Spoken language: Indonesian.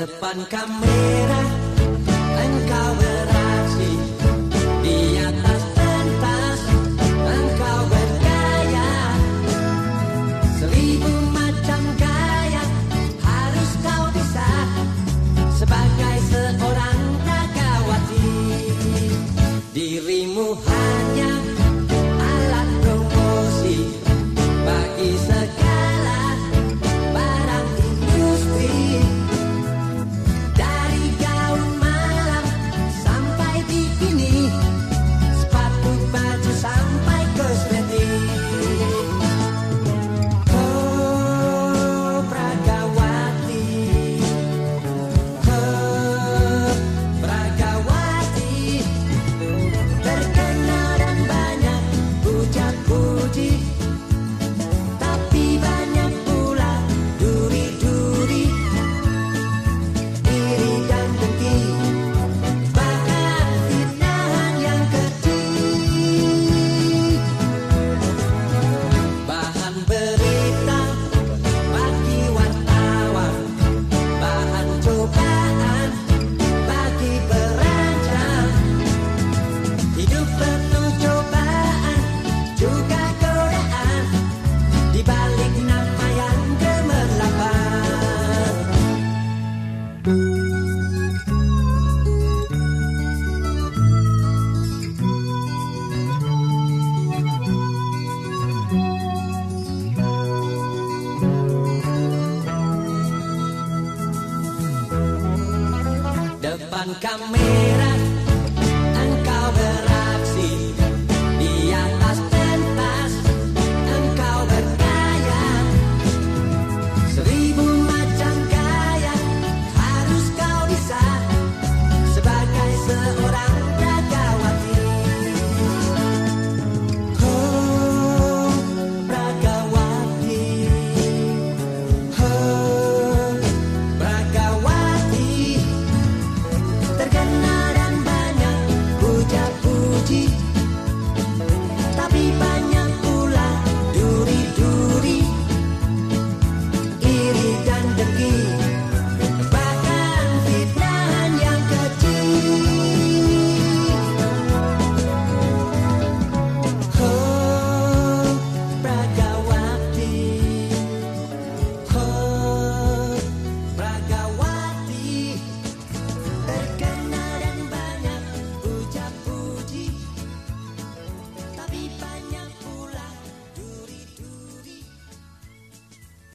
depan kamera engkau beraksi di atas pentas engkau bergaya seribu macam gaya harus kau bisa sebagai seorang nagawati. Dirimu hanya banca.